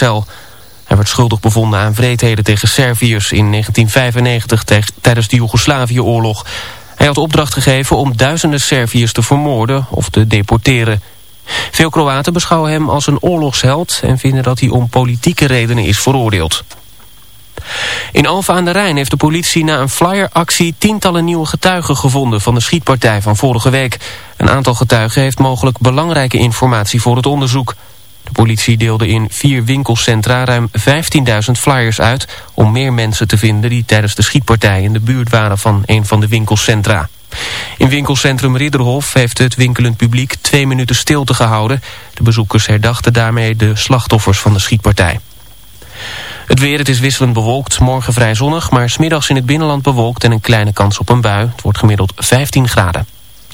Hij werd schuldig bevonden aan wreedheden tegen Serviërs in 1995 tijdens de Joegoslavië-oorlog. Hij had opdracht gegeven om duizenden Serviërs te vermoorden of te deporteren. Veel Kroaten beschouwen hem als een oorlogsheld en vinden dat hij om politieke redenen is veroordeeld. In Alphen aan de Rijn heeft de politie na een flyeractie tientallen nieuwe getuigen gevonden van de schietpartij van vorige week. Een aantal getuigen heeft mogelijk belangrijke informatie voor het onderzoek. De politie deelde in vier winkelcentra ruim 15.000 flyers uit... om meer mensen te vinden die tijdens de schietpartij in de buurt waren van een van de winkelcentra. In winkelcentrum Ridderhof heeft het winkelend publiek twee minuten stilte gehouden. De bezoekers herdachten daarmee de slachtoffers van de schietpartij. Het weer, het is wisselend bewolkt, morgen vrij zonnig... maar smiddags in het binnenland bewolkt en een kleine kans op een bui. Het wordt gemiddeld 15 graden.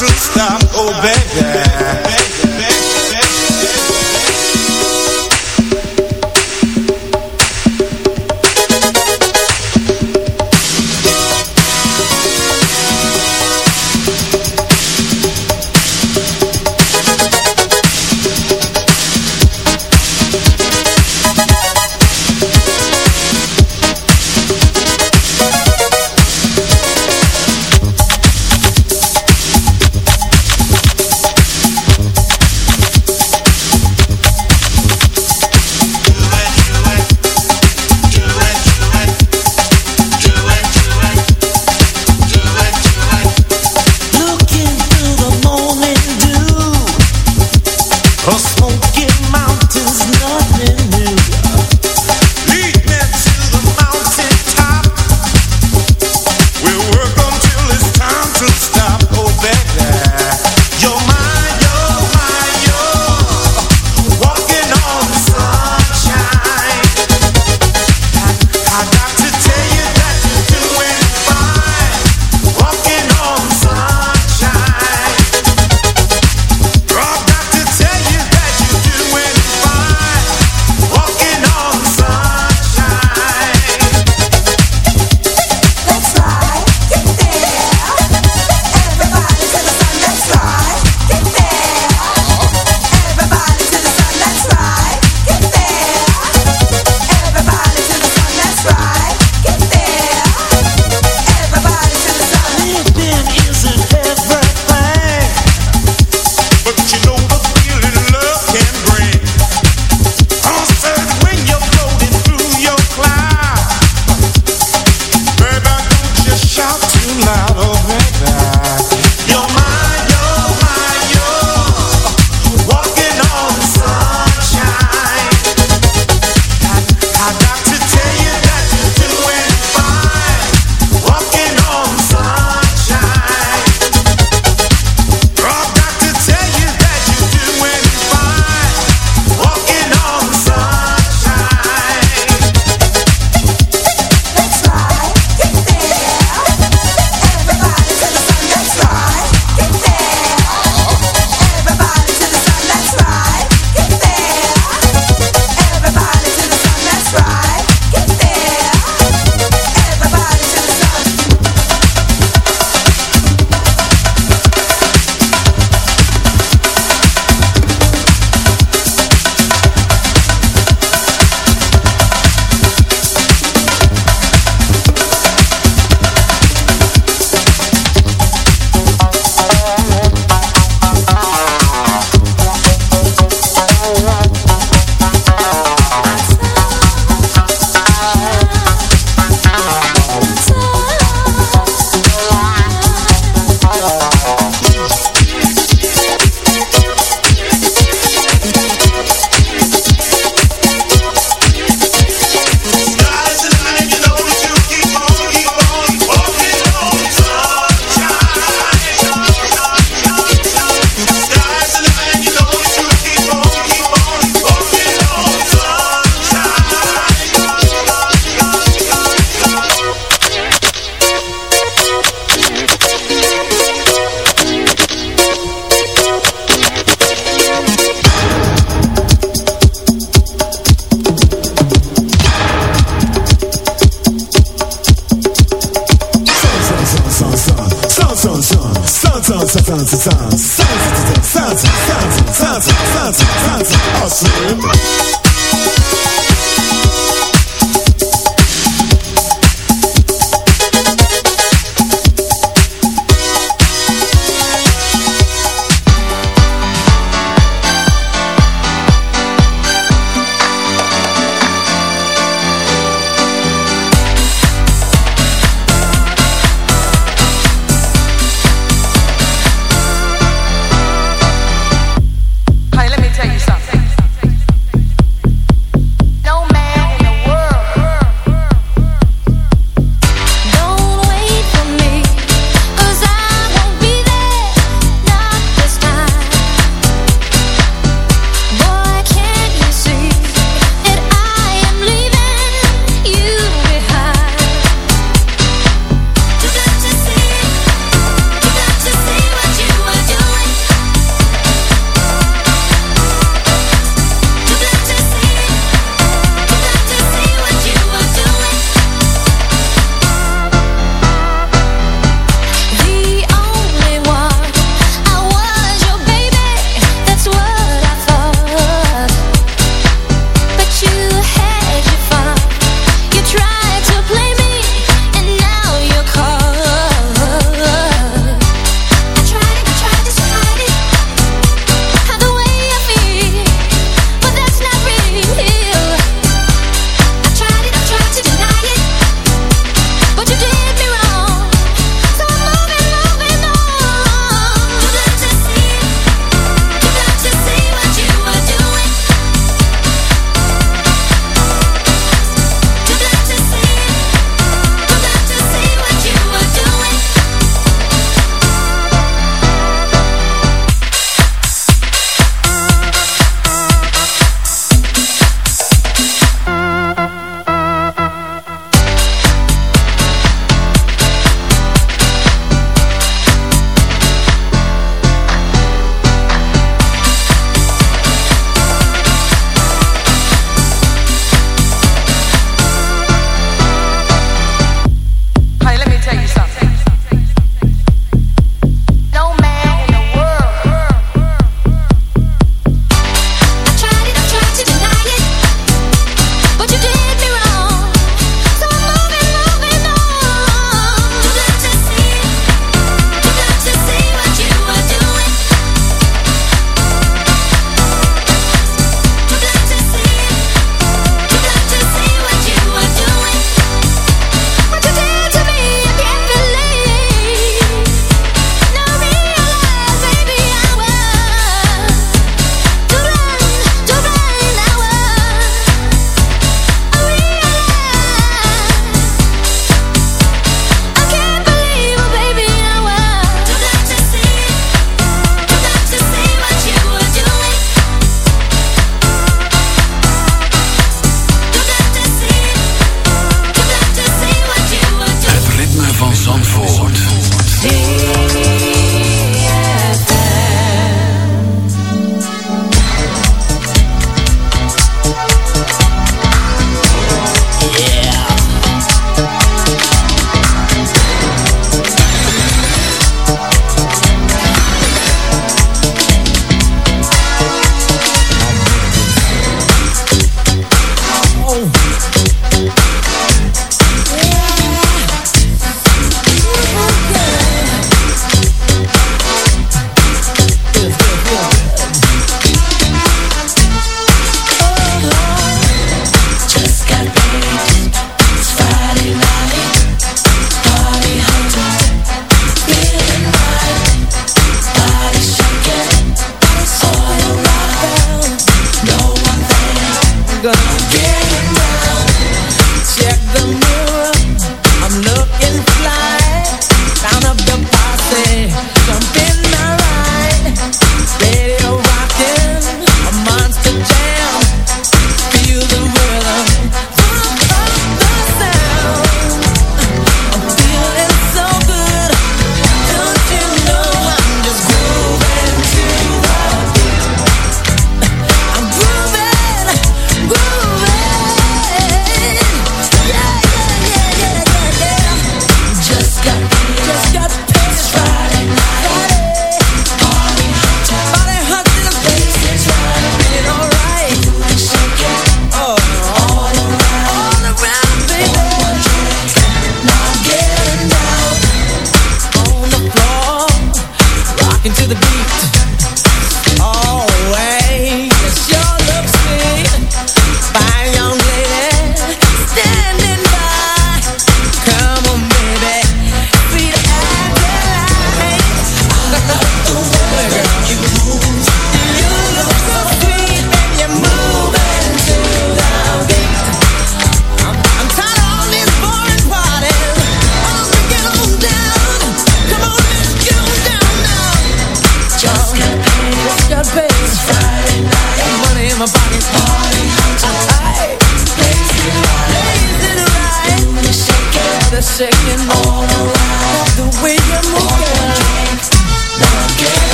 to stop, oh baby.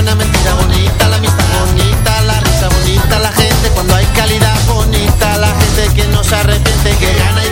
una mentira bonita, la amistad bonita, la risa bonita, la gente cuando hay calidad bonita, la gente que no se arrepiente, que gana y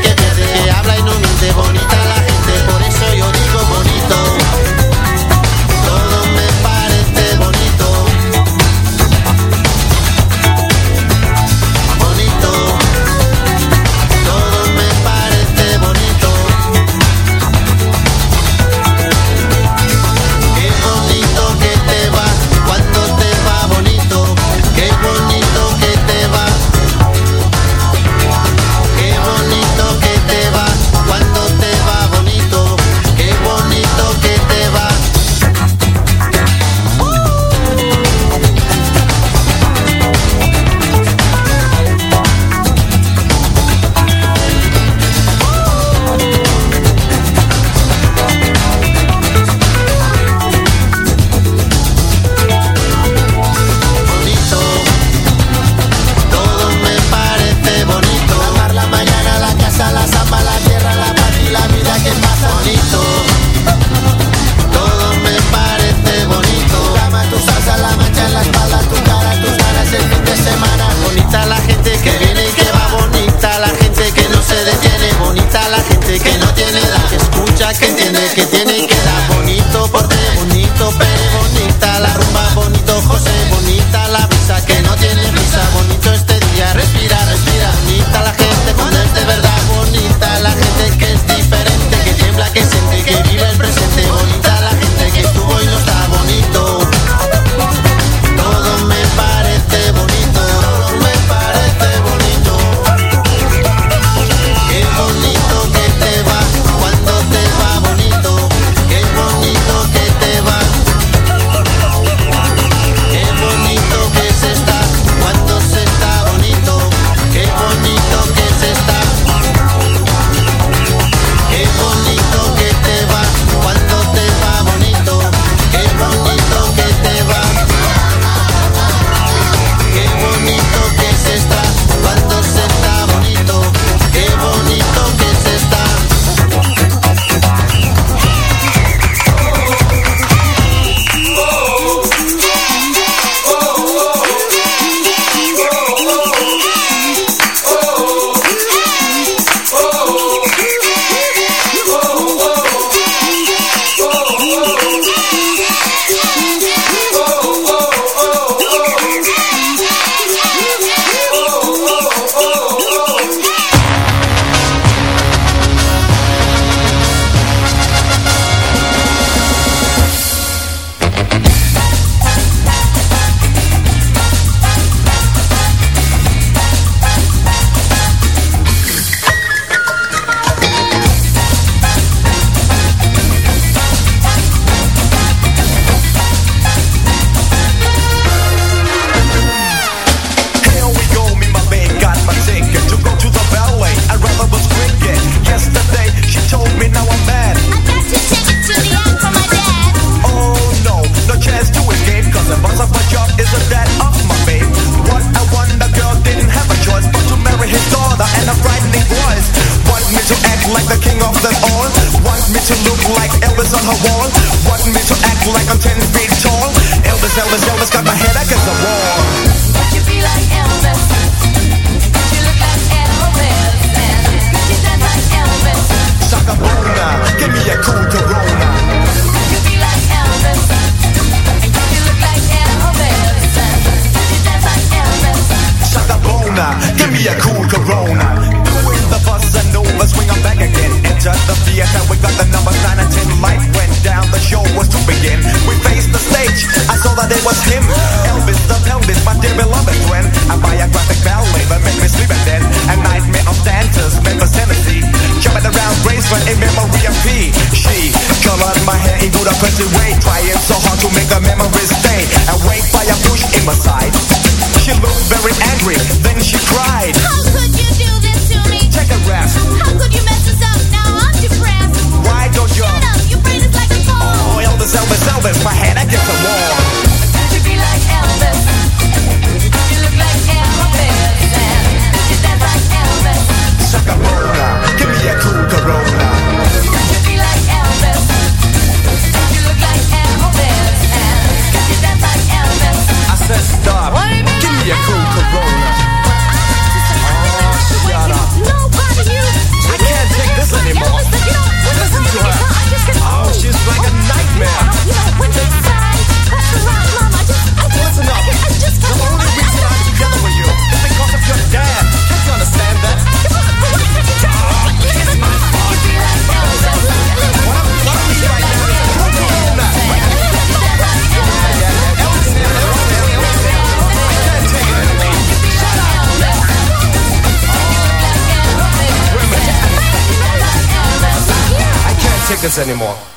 anymore.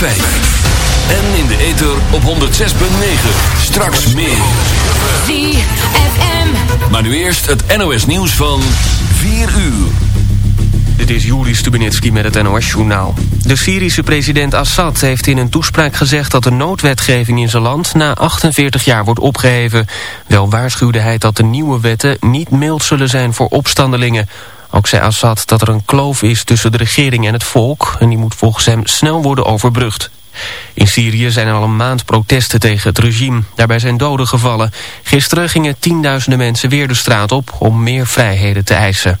En in de ether op 106.9. Straks meer. ZFM. Maar nu eerst het NOS nieuws van 4 uur. Dit is Juri Stubenitski met het NOS-journaal. De Syrische president Assad heeft in een toespraak gezegd... dat de noodwetgeving in zijn land na 48 jaar wordt opgeheven. Wel waarschuwde hij dat de nieuwe wetten niet mild zullen zijn voor opstandelingen. Ook zei Assad dat er een kloof is tussen de regering en het volk... en die moet volgens hem snel worden overbrugd. In Syrië zijn er al een maand protesten tegen het regime. Daarbij zijn doden gevallen. Gisteren gingen tienduizenden mensen weer de straat op... om meer vrijheden te eisen.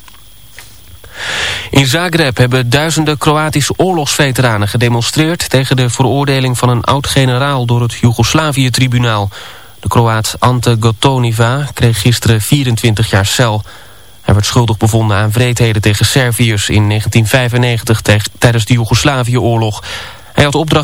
In Zagreb hebben duizenden Kroatische oorlogsveteranen gedemonstreerd... tegen de veroordeling van een oud-generaal door het Joegoslavië-tribunaal. De Kroaat Ante Gotoniva kreeg gisteren 24 jaar cel. Hij werd schuldig bevonden aan wreedheden tegen Serviërs in 1995 tijdens de Joegoslavië-oorlog. Hij had opdracht